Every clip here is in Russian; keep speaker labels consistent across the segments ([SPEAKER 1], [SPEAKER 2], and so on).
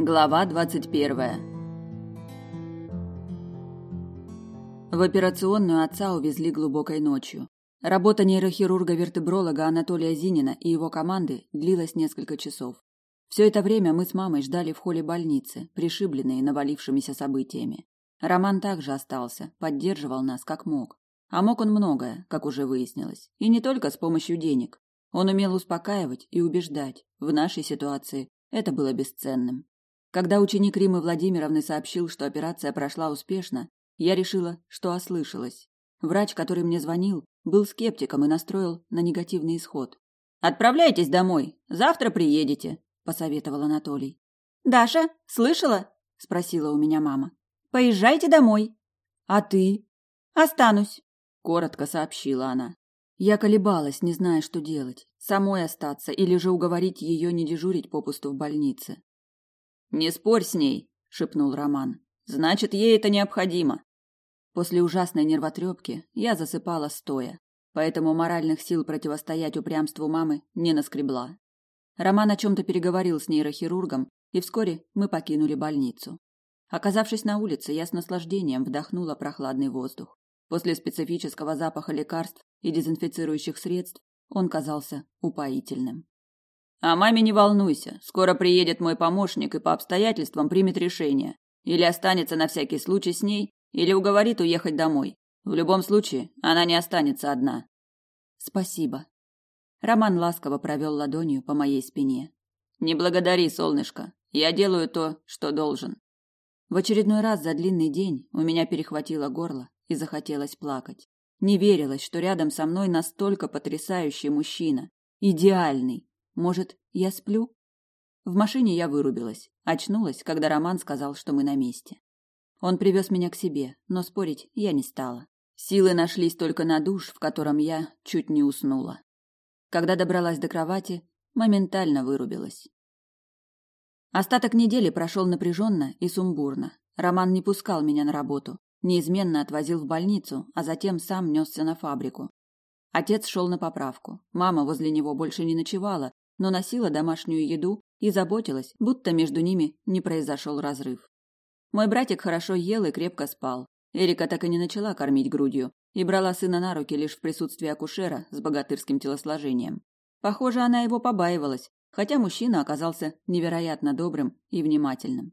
[SPEAKER 1] Глава двадцать первая. В операционную отца увезли глубокой ночью. Работа нейрохирурга-вертебролога Анатолия Зинина и его команды длилась несколько часов. Все это время мы с мамой ждали в холле больницы, пришибленные навалившимися событиями. Роман также остался, поддерживал нас как мог. А мог он многое, как уже выяснилось, и не только с помощью денег. Он умел успокаивать и убеждать. В нашей ситуации это было бесценным. Когда ученик Римы Владимировны сообщил, что операция прошла успешно, я решила, что ослышалась. Врач, который мне звонил, был скептиком и настроил на негативный исход. «Отправляйтесь домой, завтра приедете», – посоветовал Анатолий.
[SPEAKER 2] «Даша, слышала?» – спросила у меня мама. «Поезжайте домой».
[SPEAKER 1] «А ты?»
[SPEAKER 2] «Останусь», –
[SPEAKER 1] коротко сообщила она. Я колебалась, не зная, что делать. Самой остаться или же уговорить ее не дежурить попусту в больнице. «Не спорь с ней», – шепнул Роман. «Значит, ей это необходимо». После ужасной нервотрепки я засыпала стоя, поэтому моральных сил противостоять упрямству мамы не наскребла. Роман о чем-то переговорил с нейрохирургом, и вскоре мы покинули больницу. Оказавшись на улице, я с наслаждением вдохнула прохладный воздух. После специфического запаха лекарств и дезинфицирующих средств он казался упоительным. «А маме не волнуйся, скоро приедет мой помощник и по обстоятельствам примет решение. Или останется на всякий случай с ней, или уговорит уехать домой. В любом случае, она не останется одна. Спасибо. Роман ласково провел ладонью по моей спине. Не благодари, солнышко. Я делаю то, что должен. В очередной раз за длинный день у меня перехватило горло и захотелось плакать. Не верилось, что рядом со мной настолько потрясающий мужчина, идеальный. Может, я сплю? В машине я вырубилась, очнулась, когда Роман сказал, что мы на месте. Он привез меня к себе, но спорить я не стала. Силы нашлись только на душ, в котором я чуть не уснула. Когда добралась до кровати, моментально вырубилась. Остаток недели прошел напряженно и сумбурно. Роман не пускал меня на работу, неизменно отвозил в больницу, а затем сам несся на фабрику. Отец шел на поправку. Мама возле него больше не ночевала, но носила домашнюю еду и заботилась, будто между ними не произошел разрыв. Мой братик хорошо ел и крепко спал. Эрика так и не начала кормить грудью и брала сына на руки лишь в присутствии акушера с богатырским телосложением. Похоже, она его побаивалась, хотя мужчина оказался невероятно добрым и внимательным.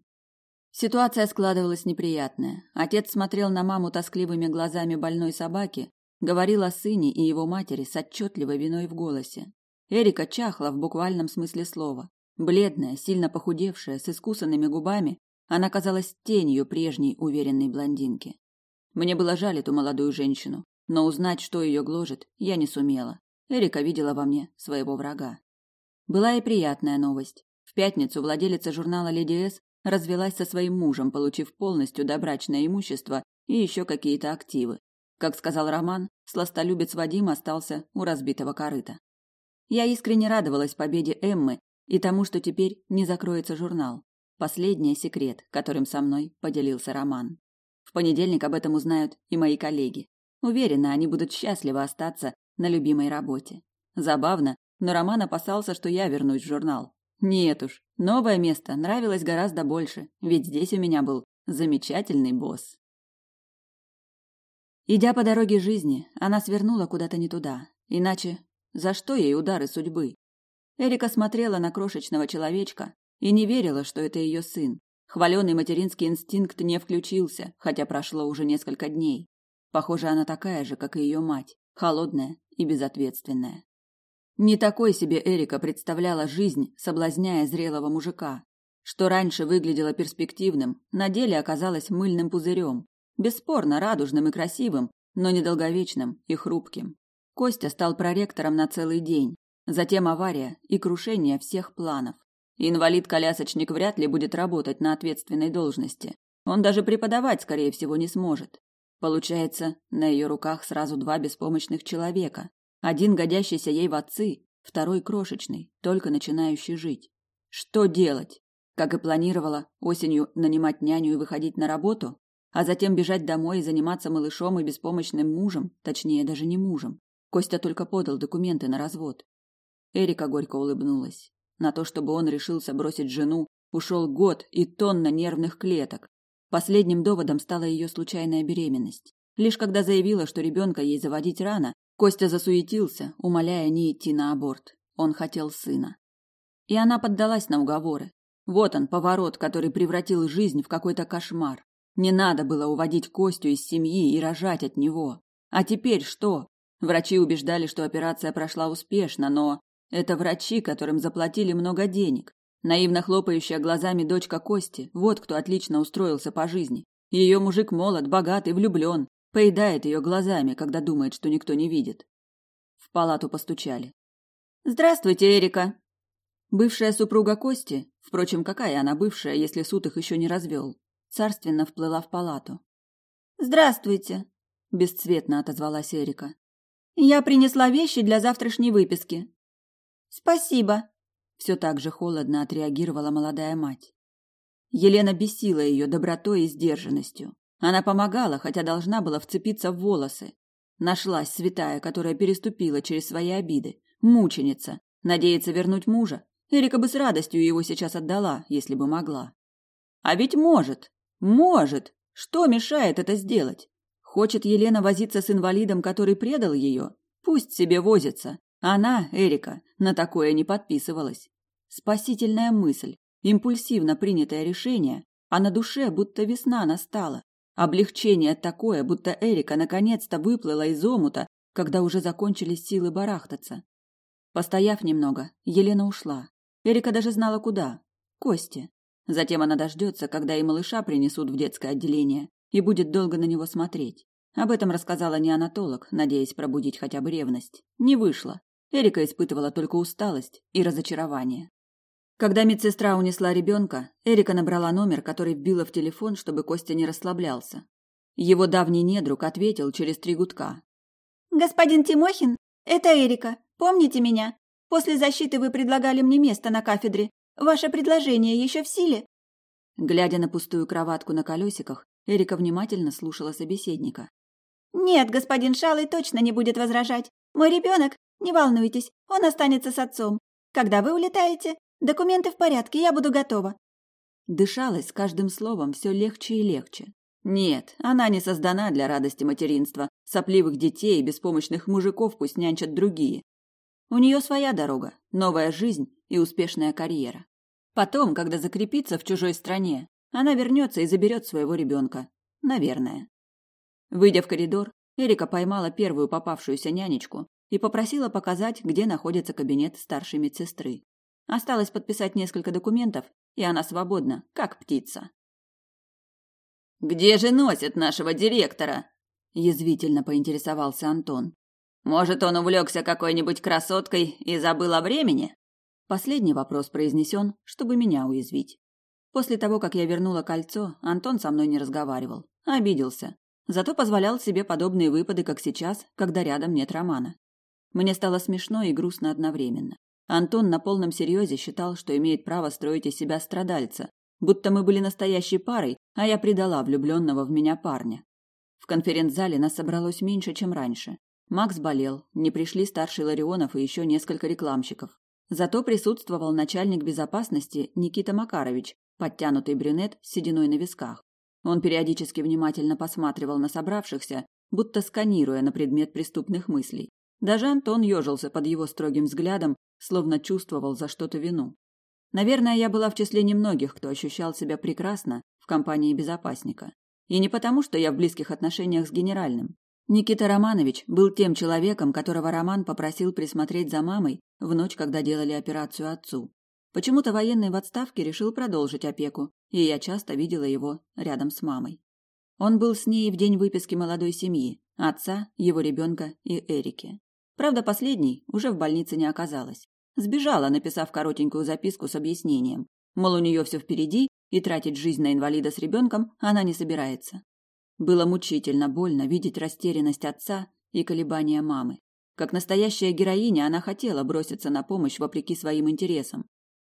[SPEAKER 1] Ситуация складывалась неприятная. Отец смотрел на маму тоскливыми глазами больной собаки, говорил о сыне и его матери с отчетливой виной в голосе. Эрика чахла в буквальном смысле слова. Бледная, сильно похудевшая, с искусанными губами, она казалась тенью прежней уверенной блондинки. Мне было жаль эту молодую женщину, но узнать, что ее гложет, я не сумела. Эрика видела во мне своего врага. Была и приятная новость. В пятницу владелица журнала «Леди С» развелась со своим мужем, получив полностью добрачное имущество и еще какие-то активы. Как сказал Роман, сластолюбец Вадим остался у разбитого корыта. Я искренне радовалась победе Эммы и тому, что теперь не закроется журнал. Последний секрет, которым со мной поделился Роман. В понедельник об этом узнают и мои коллеги. Уверена, они будут счастливы остаться на любимой работе. Забавно, но Роман опасался, что я вернусь в журнал. Нет уж, новое место нравилось гораздо больше, ведь здесь у меня был замечательный босс. Идя по дороге жизни, она свернула куда-то не туда. Иначе за что ей удары судьбы? Эрика смотрела на крошечного человечка, и не верила, что это ее сын. Хваленый материнский инстинкт не включился, хотя прошло уже несколько дней. Похоже, она такая же, как и ее мать, холодная и безответственная. Не такой себе Эрика представляла жизнь, соблазняя зрелого мужика. Что раньше выглядело перспективным, на деле оказалось мыльным пузырем. Бесспорно радужным и красивым, но недолговечным и хрупким. Костя стал проректором на целый день. Затем авария и крушение всех планов. Инвалид-колясочник вряд ли будет работать на ответственной должности. Он даже преподавать, скорее всего, не сможет. Получается, на ее руках сразу два беспомощных человека. Один годящийся ей в отцы, второй крошечный, только начинающий жить. Что делать? Как и планировала, осенью нанимать няню и выходить на работу, а затем бежать домой и заниматься малышом и беспомощным мужем, точнее, даже не мужем. Костя только подал документы на развод. Эрика горько улыбнулась. На то, чтобы он решился бросить жену, Ушел год и тонна нервных клеток. Последним доводом стала ее случайная беременность. Лишь когда заявила, что ребенка ей заводить рано, Костя засуетился, умоляя не идти на аборт. Он хотел сына. И она поддалась на уговоры. Вот он, поворот, который превратил жизнь в какой-то кошмар. Не надо было уводить Костю из семьи и рожать от него. А теперь что? Врачи убеждали, что операция прошла успешно, но это врачи, которым заплатили много денег. Наивно хлопающая глазами дочка Кости, вот кто отлично устроился по жизни. Ее мужик молод, богат и влюблен, поедает ее глазами, когда думает, что никто не видит. В палату постучали.
[SPEAKER 2] «Здравствуйте, Эрика!»
[SPEAKER 1] Бывшая супруга Кости, впрочем, какая она бывшая, если суд их еще не развел, царственно вплыла в палату.
[SPEAKER 2] «Здравствуйте!» – бесцветно отозвалась Эрика. «Я принесла вещи для завтрашней выписки». «Спасибо!» – все так же холодно отреагировала молодая мать. Елена бесила ее добротой и сдержанностью. Она помогала, хотя должна была вцепиться в волосы. Нашлась святая, которая переступила через свои обиды. Мученица. Надеется вернуть мужа. Эрика бы с радостью его сейчас отдала, если бы могла. А ведь может. Может. Что мешает это сделать? Хочет Елена возиться с инвалидом, который предал ее? Пусть себе возится. Она, Эрика, на такое не подписывалась. Спасительная мысль, импульсивно принятое решение, а на душе будто весна настала. Облегчение такое, будто Эрика наконец-то выплыла из омута, когда уже закончились силы барахтаться. Постояв немного, Елена ушла. Эрика даже знала куда. Кости. Затем она дождется, когда и малыша принесут в детское отделение, и будет долго на него смотреть. Об этом рассказала неонатолог, надеясь пробудить хотя бы ревность. Не вышло. Эрика испытывала только усталость и разочарование. Когда медсестра унесла ребенка, Эрика набрала номер, который вбила в телефон, чтобы Костя не расслаблялся. Его давний недруг ответил через три гудка. «Господин Тимохин, это Эрика. Помните меня? После защиты вы предлагали мне место на кафедре. Ваше предложение еще в силе?»
[SPEAKER 1] Глядя на пустую кроватку на колесиках, Эрика внимательно слушала собеседника.
[SPEAKER 2] «Нет, господин Шалый точно не будет возражать. Мой ребенок, не волнуйтесь, он останется с отцом. Когда вы улетаете? Документы в порядке, я буду готова.
[SPEAKER 1] Дышалось с каждым словом все легче и легче. Нет, она не создана для радости материнства. Сопливых детей и беспомощных мужиков пусть нянчат другие. У нее своя дорога, новая жизнь и успешная карьера. Потом, когда закрепится в чужой стране, она вернется и заберет своего ребенка. Наверное. Выйдя в коридор, Эрика поймала первую попавшуюся нянечку и попросила показать, где находится кабинет старшей медсестры. Осталось подписать несколько документов, и она свободна, как птица.
[SPEAKER 3] «Где же носит нашего директора?» – язвительно поинтересовался Антон. «Может, он увлекся какой-нибудь красоткой и забыл о времени?»
[SPEAKER 1] Последний вопрос произнесен, чтобы меня уязвить. После того, как я вернула кольцо, Антон со мной не разговаривал. Обиделся. Зато позволял себе подобные выпады, как сейчас, когда рядом нет Романа. Мне стало смешно и грустно одновременно. Антон на полном серьезе считал, что имеет право строить из себя страдальца, будто мы были настоящей парой, а я предала влюбленного в меня парня. В конференц-зале нас собралось меньше, чем раньше. Макс болел, не пришли старший Ларионов и еще несколько рекламщиков. Зато присутствовал начальник безопасности Никита Макарович, подтянутый брюнет с сединой на висках. Он периодически внимательно посматривал на собравшихся, будто сканируя на предмет преступных мыслей. Даже Антон ежился под его строгим взглядом, словно чувствовал за что-то вину. Наверное, я была в числе немногих, кто ощущал себя прекрасно в компании безопасника. И не потому, что я в близких отношениях с генеральным. Никита Романович был тем человеком, которого Роман попросил присмотреть за мамой в ночь, когда делали операцию отцу. Почему-то военный в отставке решил продолжить опеку, и я часто видела его рядом с мамой. Он был с ней в день выписки молодой семьи, отца, его ребенка и Эрики. Правда, последней уже в больнице не оказалось. Сбежала, написав коротенькую записку с объяснением. Мол, у нее все впереди, и тратить жизнь на инвалида с ребенком она не собирается. Было мучительно больно видеть растерянность отца и колебания мамы. Как настоящая героиня, она хотела броситься на помощь вопреки своим интересам.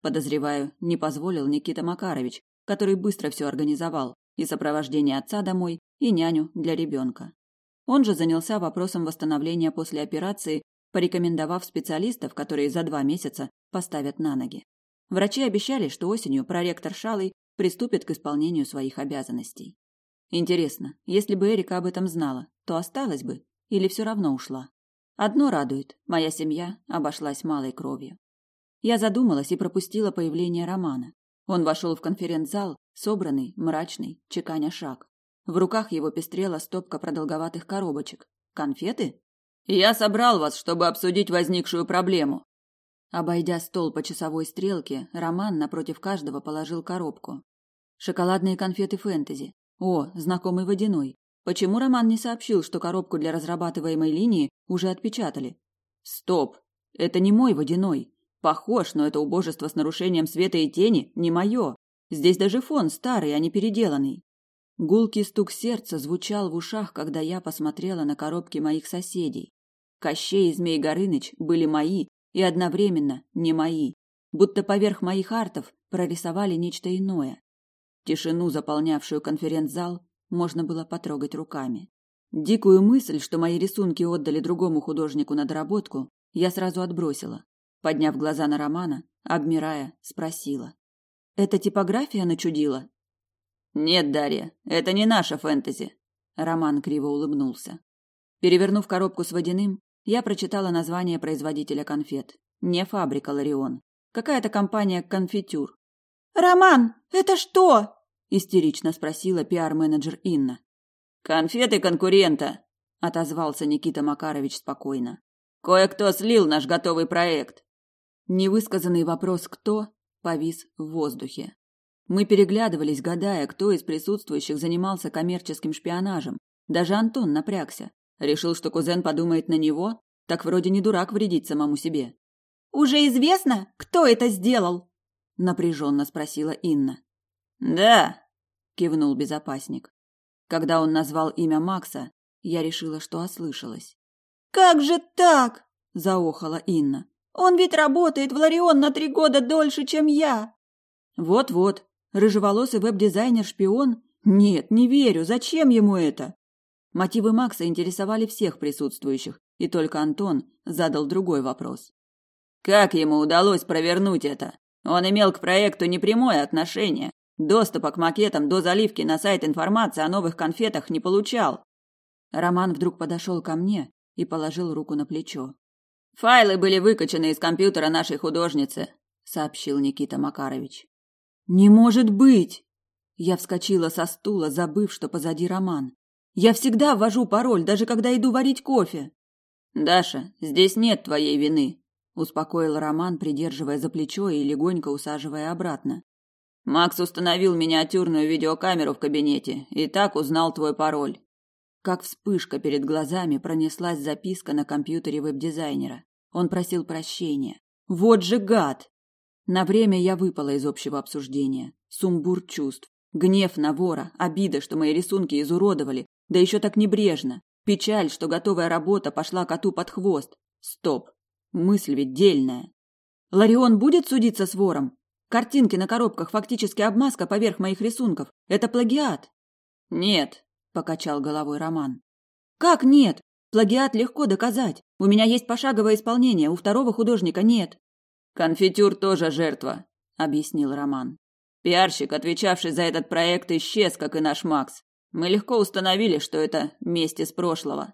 [SPEAKER 1] Подозреваю, не позволил Никита Макарович, который быстро все организовал, и сопровождение отца домой, и няню для ребенка. Он же занялся вопросом восстановления после операции, порекомендовав специалистов, которые за два месяца поставят на ноги. Врачи обещали, что осенью проректор Шалый приступит к исполнению своих обязанностей. Интересно, если бы Эрика об этом знала, то осталась бы или все равно ушла? Одно радует – моя семья обошлась малой кровью. Я задумалась и пропустила появление Романа. Он вошел в конференц-зал, собранный, мрачный, чеканя шаг. В руках его пестрела стопка продолговатых коробочек. Конфеты? «Я собрал вас, чтобы обсудить возникшую проблему». Обойдя стол по часовой стрелке, Роман напротив каждого положил коробку. Шоколадные конфеты фэнтези. О, знакомый водяной. Почему Роман не сообщил, что коробку для разрабатываемой линии уже отпечатали? Стоп! Это не мой водяной. Похож, но это убожество с нарушением света и тени не мое. Здесь даже фон старый, а не переделанный. Гулкий стук сердца звучал в ушах, когда я посмотрела на коробки моих соседей. Кощей и Змей Горыныч были мои и одновременно не мои, будто поверх моих артов прорисовали нечто иное. Тишину, заполнявшую конференц-зал, можно было потрогать руками. Дикую мысль, что мои рисунки отдали другому художнику на доработку, я сразу отбросила. Подняв глаза на Романа, обмирая, спросила. «Это типография начудила?» «Нет, Дарья, это не наша фэнтези», — Роман криво улыбнулся. Перевернув коробку с водяным, я прочитала название производителя конфет. Не фабрика Ларион. Какая-то компания «Конфитюр».
[SPEAKER 2] «Роман, это что?»
[SPEAKER 1] истерично спросила пиар-менеджер Инна. Конфеты конкурента, отозвался Никита Макарович спокойно. Кое-кто слил наш готовый проект. Невысказанный вопрос кто повис в воздухе. Мы переглядывались, гадая, кто из присутствующих занимался коммерческим шпионажем. Даже Антон напрягся. Решил, что кузен подумает на него, так вроде не дурак вредить самому себе.
[SPEAKER 2] Уже известно, кто это сделал?
[SPEAKER 1] напряженно спросила Инна.
[SPEAKER 3] Да,
[SPEAKER 1] кивнул безопасник. Когда он назвал имя Макса, я решила, что ослышалась.
[SPEAKER 2] Как же так?
[SPEAKER 1] заохала Инна.
[SPEAKER 2] Он ведь работает в Ларион на три года дольше, чем я.
[SPEAKER 1] Вот-вот, рыжеволосый веб-дизайнер-шпион? Нет, не верю. Зачем ему это? Мотивы Макса интересовали всех присутствующих, и только Антон задал другой вопрос.
[SPEAKER 3] Как ему удалось провернуть это? Он имел к проекту непрямое отношение, Доступа к макетам до заливки на сайт информации о новых конфетах не получал.
[SPEAKER 1] Роман вдруг подошел ко мне и положил руку на плечо.
[SPEAKER 3] Файлы были выкачаны из компьютера нашей художницы, сообщил Никита Макарович.
[SPEAKER 1] Не может быть! Я вскочила со стула, забыв, что позади Роман. Я всегда ввожу пароль, даже когда иду варить кофе.
[SPEAKER 3] Даша, здесь нет твоей вины, успокоил Роман, придерживая за плечо и легонько усаживая обратно. Макс установил миниатюрную видеокамеру в кабинете и так узнал твой пароль.
[SPEAKER 1] Как вспышка перед глазами пронеслась записка на компьютере веб-дизайнера. Он просил прощения. Вот же гад! На время я выпала из общего обсуждения. Сумбур чувств. Гнев на вора, обида, что мои рисунки изуродовали, да еще так небрежно. Печаль, что готовая работа пошла коту под хвост. Стоп. Мысль ведь дельная. Ларион будет судиться с вором? Картинки на коробках фактически обмазка поверх моих рисунков. Это плагиат.
[SPEAKER 3] Нет,
[SPEAKER 1] покачал головой Роман. Как нет? Плагиат легко доказать. У меня есть пошаговое исполнение, у второго художника нет.
[SPEAKER 3] Конфитюр тоже жертва, объяснил Роман. Пиарщик, отвечавший за этот проект, исчез, как и наш Макс. Мы легко установили, что это месть из прошлого.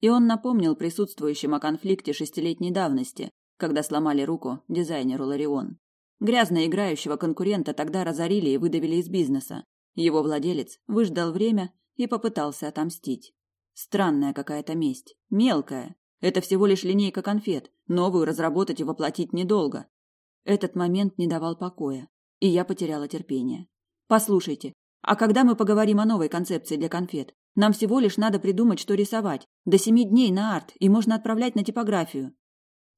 [SPEAKER 1] И он напомнил присутствующим о конфликте шестилетней давности, когда сломали руку дизайнеру Ларион. Грязно играющего конкурента тогда разорили и выдавили из бизнеса. Его владелец выждал время и попытался отомстить. Странная какая-то месть, мелкая. Это всего лишь линейка конфет, новую разработать и воплотить недолго. Этот момент не давал покоя, и я потеряла терпение. Послушайте, а когда мы поговорим о новой концепции для конфет? Нам всего лишь надо придумать, что рисовать. До семи дней на арт, и можно отправлять на типографию.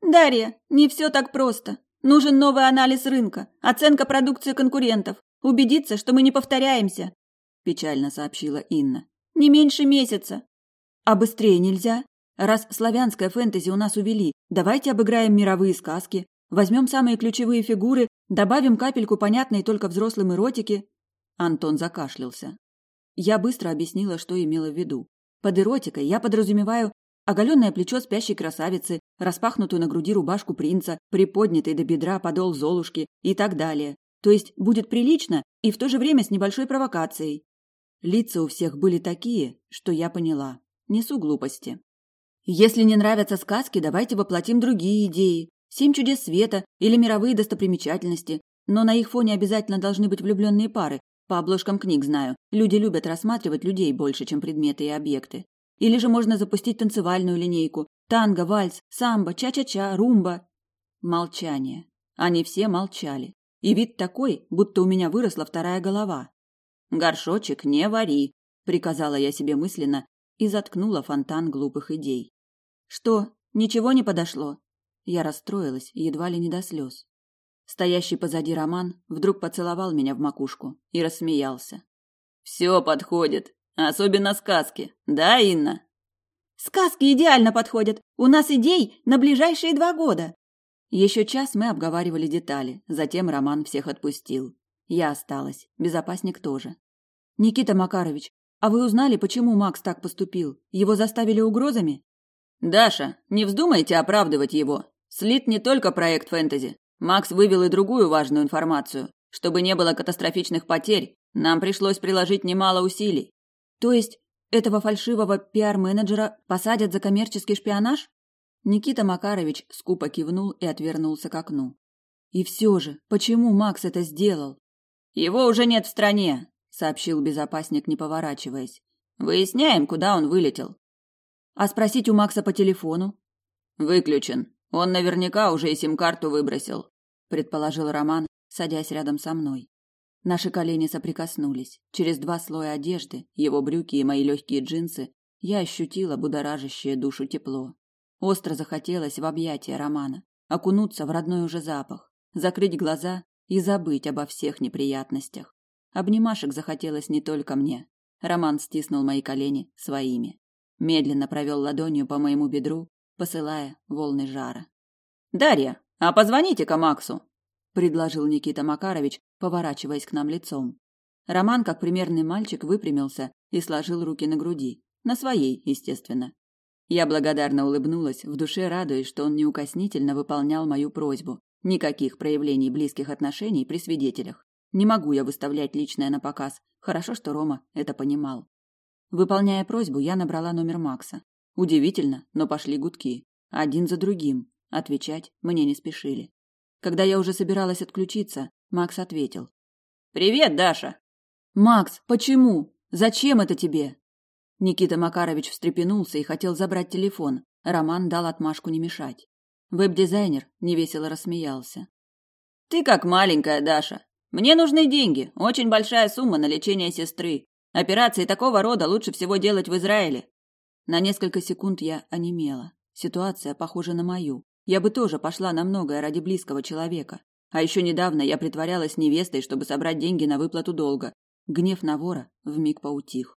[SPEAKER 2] Дарья, не все так просто. Нужен новый анализ рынка, оценка продукции конкурентов, убедиться, что мы не повторяемся, печально сообщила Инна. Не меньше месяца.
[SPEAKER 1] А быстрее нельзя? Раз славянское фэнтези у нас увели, давайте обыграем мировые сказки, возьмем самые ключевые фигуры, добавим капельку понятной только взрослым эротики. Антон закашлялся. Я быстро объяснила, что имела в виду. Под эротикой я подразумеваю оголенное плечо спящей красавицы, распахнутую на груди рубашку принца, приподнятый до бедра подол Золушки и так далее. То есть будет прилично и в то же время с небольшой провокацией. Лица у всех были такие, что я поняла. Несу глупости. Если не нравятся сказки, давайте воплотим другие идеи. Семь чудес света или мировые достопримечательности. Но на их фоне обязательно должны быть влюбленные пары. По обложкам книг знаю. Люди любят рассматривать людей больше, чем предметы и объекты. Или же можно запустить танцевальную линейку. Танго, вальс, самбо, ча-ча-ча, румба. Молчание. Они все молчали. И вид такой, будто у меня выросла вторая голова. «Горшочек не вари», — приказала я себе мысленно и заткнула фонтан глупых идей. «Что, ничего не подошло?» Я расстроилась, едва ли не до слез. Стоящий позади Роман вдруг поцеловал меня в макушку и рассмеялся. «Все подходит, особенно сказки, да, Инна?»
[SPEAKER 2] «Сказки идеально подходят. У нас идей на ближайшие два года».
[SPEAKER 1] Еще час мы обговаривали детали, затем Роман всех отпустил. Я осталась, безопасник тоже. «Никита Макарович, а вы узнали, почему Макс так поступил? Его заставили угрозами?»
[SPEAKER 3] «Даша, не вздумайте оправдывать его. Слит не только проект фэнтези. Макс вывел и другую важную информацию. Чтобы не было катастрофических потерь, нам пришлось приложить немало усилий.
[SPEAKER 1] То есть этого фальшивого пиар-менеджера посадят за коммерческий шпионаж? Никита Макарович скупо кивнул и отвернулся к окну. И все же, почему Макс это сделал?
[SPEAKER 3] Его уже нет в стране, сообщил безопасник, не поворачиваясь. Выясняем, куда он вылетел.
[SPEAKER 1] А спросить у Макса по телефону?
[SPEAKER 3] Выключен. Он наверняка уже и сим-карту выбросил, предположил Роман, садясь рядом со мной.
[SPEAKER 1] Наши колени соприкоснулись. Через два слоя одежды, его брюки и мои легкие джинсы, я ощутила будоражащее душу тепло. Остро захотелось в объятия Романа, окунуться в родной уже запах, закрыть глаза и забыть обо всех неприятностях. Обнимашек захотелось не только мне. Роман стиснул мои колени своими. Медленно провел ладонью по моему бедру, посылая волны жара.
[SPEAKER 3] «Дарья, а позвоните-ка Максу!» – предложил Никита Макарович, поворачиваясь к нам лицом.
[SPEAKER 1] Роман, как примерный мальчик, выпрямился и сложил руки на груди. На своей, естественно. Я благодарно улыбнулась, в душе радуясь, что он неукоснительно выполнял мою просьбу. Никаких проявлений близких отношений при свидетелях. Не могу я выставлять личное на показ. Хорошо, что Рома это понимал. Выполняя просьбу, я набрала номер Макса. Удивительно, но пошли гудки. Один за другим. Отвечать мне не спешили. Когда я уже собиралась отключиться, Макс ответил.
[SPEAKER 3] «Привет, Даша!»
[SPEAKER 1] «Макс, почему? Зачем это тебе?» Никита Макарович встрепенулся и хотел забрать телефон. Роман дал отмашку не мешать. Веб-дизайнер невесело рассмеялся.
[SPEAKER 3] «Ты как маленькая, Даша. Мне нужны деньги, очень большая сумма на лечение сестры. Операции такого рода лучше всего делать в Израиле.
[SPEAKER 1] На несколько секунд я онемела. Ситуация похожа на мою. Я бы тоже пошла на многое ради близкого человека. А еще недавно я притворялась невестой, чтобы собрать деньги на выплату долга. Гнев на вора вмиг поутих.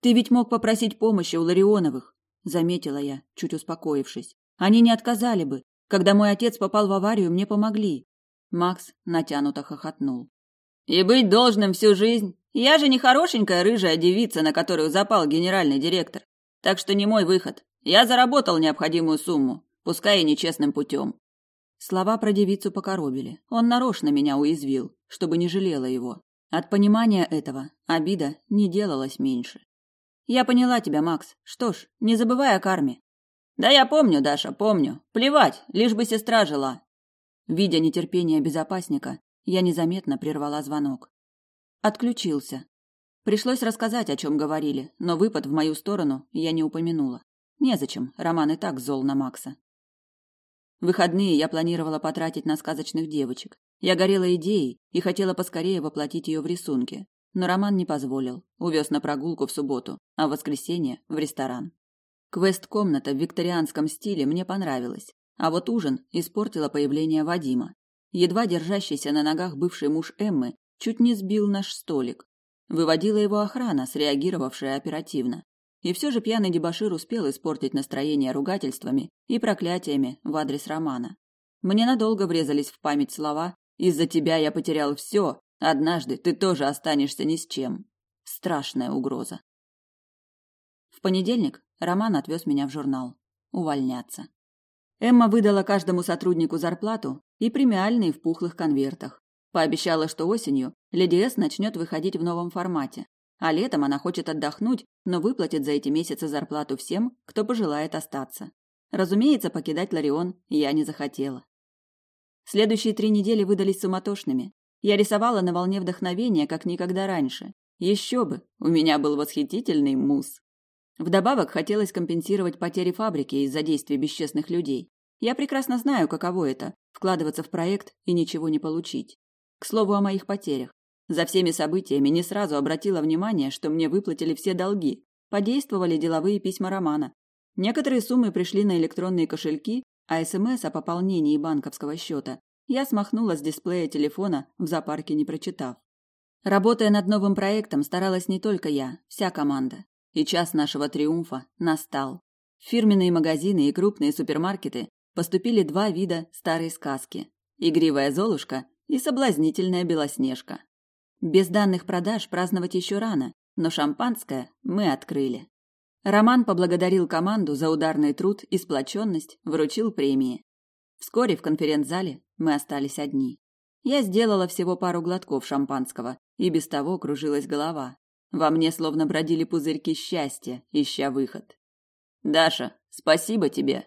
[SPEAKER 1] Ты ведь мог попросить помощи у Ларионовых, заметила я, чуть успокоившись. Они не отказали бы. Когда мой отец попал в аварию, мне помогли. Макс натянуто хохотнул.
[SPEAKER 3] И быть должным всю жизнь. Я же не хорошенькая рыжая девица, на которую запал генеральный директор. Так что не мой выход. Я заработал необходимую сумму, пускай и нечестным путем.
[SPEAKER 1] Слова про девицу покоробили. Он нарочно меня уязвил, чтобы не жалела его. От понимания этого обида не делалась меньше. Я поняла тебя, Макс. Что ж, не забывай о карме.
[SPEAKER 3] Да я помню, Даша, помню. Плевать, лишь бы сестра жила.
[SPEAKER 1] Видя нетерпение безопасника, я незаметно прервала звонок. Отключился. Пришлось рассказать, о чем говорили, но выпад в мою сторону я не упомянула. Незачем, Роман и так зол на Макса. Выходные я планировала потратить на сказочных девочек. Я горела идеей и хотела поскорее воплотить ее в рисунки. Но Роман не позволил. Увез на прогулку в субботу, а в воскресенье – в ресторан. Квест-комната в викторианском стиле мне понравилась, а вот ужин испортило появление Вадима. Едва держащийся на ногах бывший муж Эммы чуть не сбил наш столик. Выводила его охрана, среагировавшая оперативно. И все же пьяный дебошир успел испортить настроение ругательствами и проклятиями в адрес Романа. Мне надолго врезались в память слова «Из-за тебя я потерял все, однажды ты тоже останешься ни с чем». Страшная угроза. В понедельник Роман отвез меня в журнал. Увольняться. Эмма выдала каждому сотруднику зарплату и премиальные в пухлых конвертах. Пообещала, что осенью Леди С начнет выходить в новом формате. А летом она хочет отдохнуть, но выплатит за эти месяцы зарплату всем, кто пожелает остаться. Разумеется, покидать Ларион я не захотела. Следующие три недели выдались суматошными. Я рисовала на волне вдохновения, как никогда раньше. Еще бы, у меня был восхитительный мусс. Вдобавок хотелось компенсировать потери фабрики из-за действий бесчестных людей. Я прекрасно знаю, каково это – вкладываться в проект и ничего не получить. К слову о моих потерях. За всеми событиями не сразу обратила внимание, что мне выплатили все долги. Подействовали деловые письма Романа. Некоторые суммы пришли на электронные кошельки, а СМС о пополнении банковского счета я смахнула с дисплея телефона, в зоопарке не прочитав. Работая над новым проектом, старалась не только я, вся команда. И час нашего триумфа настал. В фирменные магазины и крупные супермаркеты поступили два вида старой сказки – игривая Золушка и соблазнительная Белоснежка. Без данных продаж праздновать еще рано, но шампанское мы открыли. Роман поблагодарил команду за ударный труд и сплоченность, вручил премии. Вскоре в конференц-зале мы остались одни. Я сделала всего пару глотков шампанского, и без того кружилась голова. Во мне словно бродили пузырьки счастья, ища выход. «Даша, спасибо тебе!»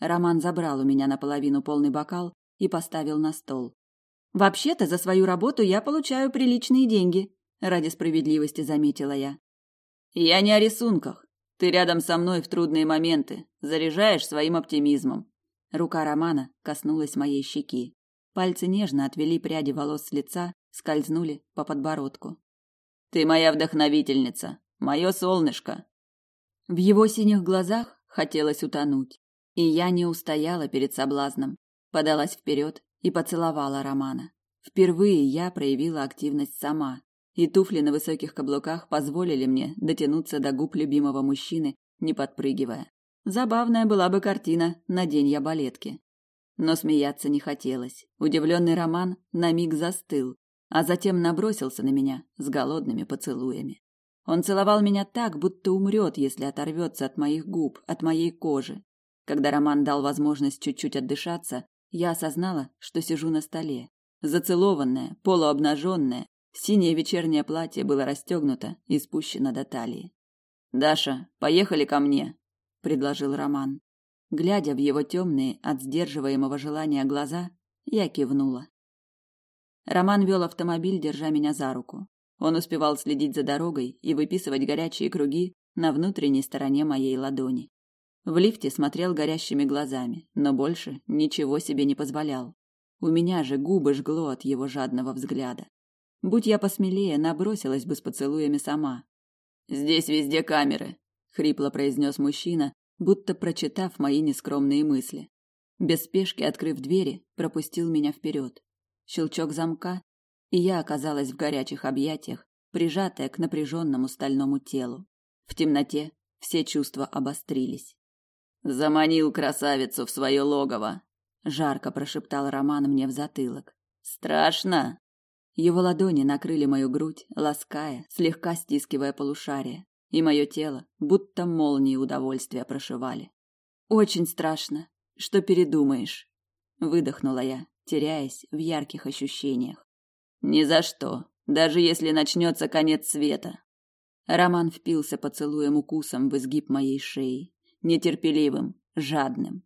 [SPEAKER 1] Роман забрал у меня наполовину полный бокал и поставил на стол. Вообще-то за свою работу я получаю приличные деньги, ради справедливости заметила я. Я не о рисунках. Ты рядом со мной в трудные моменты, заряжаешь своим оптимизмом. Рука Романа коснулась моей щеки. Пальцы нежно отвели пряди волос с лица, скользнули по подбородку. Ты моя вдохновительница, мое солнышко. В его синих глазах хотелось утонуть, и я не устояла перед соблазном, подалась вперед и поцеловала Романа. Впервые я проявила активность сама, и туфли на высоких каблуках позволили мне дотянуться до губ любимого мужчины, не подпрыгивая. Забавная была бы картина на день я балетки. Но смеяться не хотелось. Удивленный Роман на миг застыл, а затем набросился на меня с голодными поцелуями. Он целовал меня так, будто умрет, если оторвется от моих губ, от моей кожи. Когда Роман дал возможность чуть-чуть отдышаться, я осознала, что сижу на столе. Зацелованная, полуобнаженная, синее вечернее платье было расстегнуто и спущено до талии. «Даша, поехали ко мне», — предложил Роман. Глядя в его темные, от сдерживаемого желания глаза, я кивнула. Роман вел автомобиль, держа меня за руку. Он успевал следить за дорогой и выписывать горячие круги на внутренней стороне моей ладони. В лифте смотрел горящими глазами, но больше ничего себе не позволял. У меня же губы жгло от его жадного взгляда. Будь я посмелее, набросилась бы с поцелуями сама. «Здесь везде камеры», — хрипло произнес мужчина, будто прочитав мои нескромные мысли. Без спешки, открыв двери, пропустил меня вперед. Щелчок замка, и я оказалась в горячих объятиях, прижатая к напряженному стальному телу. В темноте все чувства обострились. Заманил красавицу в свое логово, жарко прошептал Роман мне в затылок. Страшно. Его ладони накрыли мою грудь, лаская, слегка стискивая полушарие, и мое тело будто молнии удовольствия прошивали. Очень страшно. Что передумаешь? выдохнула я, теряясь в ярких ощущениях. Ни за что, даже если начнется конец света. Роман впился поцелуем укусом в изгиб моей шеи, нетерпеливым, жадным.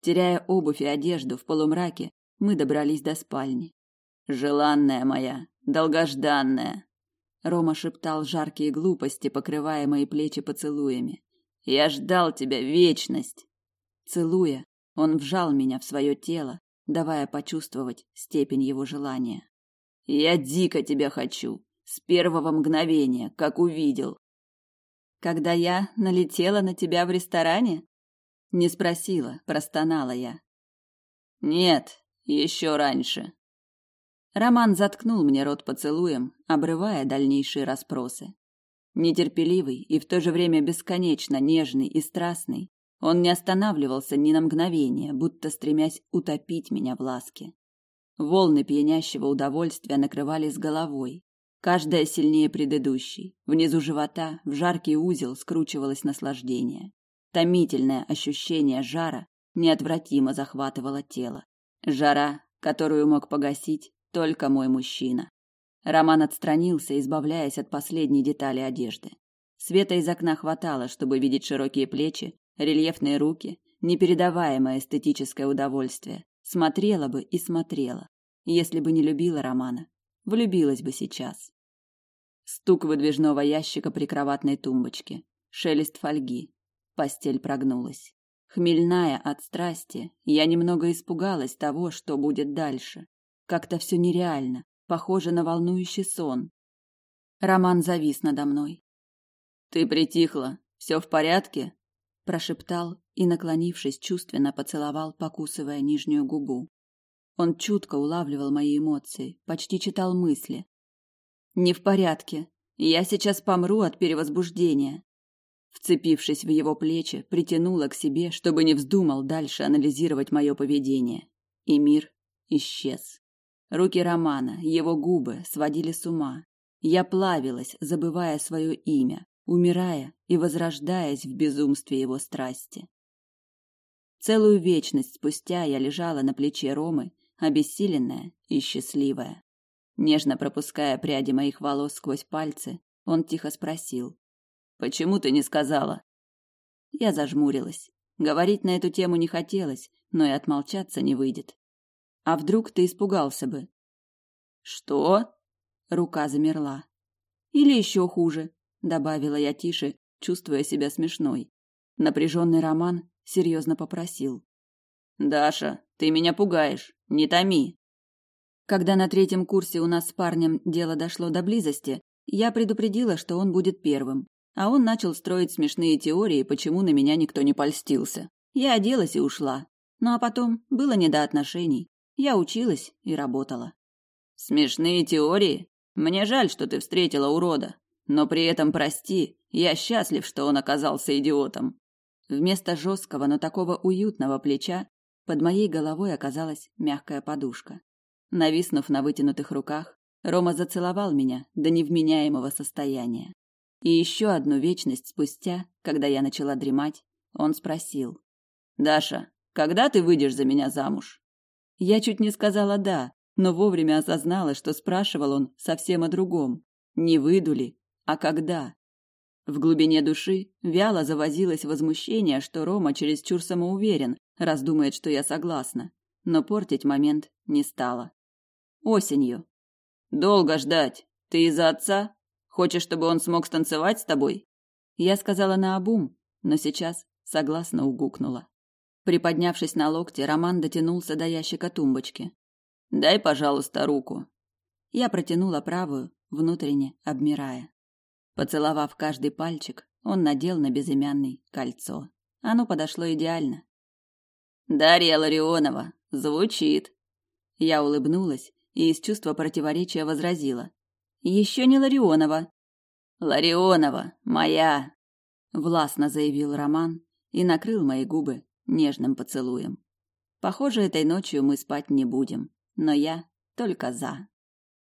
[SPEAKER 1] Теряя обувь и одежду в полумраке, мы добрались до спальни. Желанная моя, долгожданная. Рома шептал жаркие глупости, покрывая мои плечи поцелуями. Я ждал тебя вечность. Целуя, он вжал меня в свое тело, давая почувствовать степень его желания. Я дико тебя хочу, с первого мгновения, как увидел. Когда я налетела на тебя в ресторане? Не спросила, простонала я. Нет, еще раньше. Роман заткнул мне рот поцелуем, обрывая дальнейшие расспросы. Нетерпеливый и в то же время бесконечно нежный и страстный, он не останавливался ни на мгновение, будто стремясь утопить меня в ласке. Волны пьянящего удовольствия накрывали с головой, каждая сильнее предыдущей. Внизу живота, в жаркий узел скручивалось наслаждение. Томительное ощущение жара неотвратимо захватывала тело. Жара, которую мог погасить только мой мужчина. Роман отстранился, избавляясь от последней детали одежды. Света из окна хватало, чтобы видеть широкие плечи, рельефные руки, непередаваемое эстетическое удовольствие. Смотрела бы и смотрела. Если бы не любила Романа, влюбилась бы сейчас. Стук выдвижного ящика при кроватной тумбочке, шелест фольги. Постель прогнулась. Хмельная от страсти, я немного испугалась того, что будет дальше. Как-то все нереально, похоже на волнующий сон. Роман завис надо мной. Ты притихла. Все в порядке? Прошептал и, наклонившись, чувственно поцеловал, покусывая нижнюю губу. Он чутко улавливал мои эмоции, почти читал мысли. Не в порядке. Я сейчас помру от перевозбуждения. Вцепившись в его плечи, притянула к себе, чтобы не вздумал дальше анализировать мое поведение. И мир исчез. Руки Романа, его губы сводили с ума. Я плавилась, забывая свое имя, умирая и возрождаясь в безумстве его страсти. Целую вечность спустя я лежала на плече Ромы, обессиленная и счастливая. Нежно пропуская пряди моих волос сквозь пальцы, он тихо спросил: "Почему ты не сказала?" Я зажмурилась. Говорить на эту тему не хотелось, но и отмолчаться не выйдет. А вдруг ты испугался бы? Что? Рука замерла. Или еще хуже, добавила я тише, чувствуя себя смешной. Напряженный Роман серьезно попросил: "Даша, ты меня пугаешь. Не томи". Когда на третьем курсе у нас с парнем дело дошло до близости, я предупредила, что он будет первым, а он начал строить смешные теории, почему на меня никто не польстился. Я оделась и ушла. Ну а потом было не до отношений. Я училась и работала. Смешные теории? Мне жаль, что ты встретила урода. Но при этом прости, я счастлив, что он оказался идиотом. Вместо жесткого, но такого уютного плеча под моей головой оказалась мягкая подушка. Нависнув на вытянутых руках, Рома зацеловал меня до невменяемого состояния. И еще одну вечность спустя, когда я начала дремать, он спросил: "Даша, когда ты выйдешь за меня замуж?" Я чуть не сказала да, но вовремя осознала, что спрашивал он совсем о другом. Не выйду ли, а когда? В глубине души вяло завозилось возмущение, что Рома чересчур самоуверен, раз что я согласна. Но портить момент не стала. Осенью. Долго ждать. Ты из-за отца? Хочешь, чтобы он смог станцевать с тобой? Я сказала наобум, но сейчас согласно угукнула. Приподнявшись на локте, Роман дотянулся до ящика тумбочки. Дай, пожалуйста, руку. Я протянула правую, внутренне обмирая. Поцеловав каждый пальчик, он надел на безымянный кольцо. Оно подошло идеально. Дарья Ларионова, звучит. Я улыбнулась и из чувства противоречия возразила: «Еще не Ларионова. Ларионова, моя, властно заявил Роман и накрыл мои губы нежным поцелуем. Похоже, этой ночью мы спать не будем, но я только за.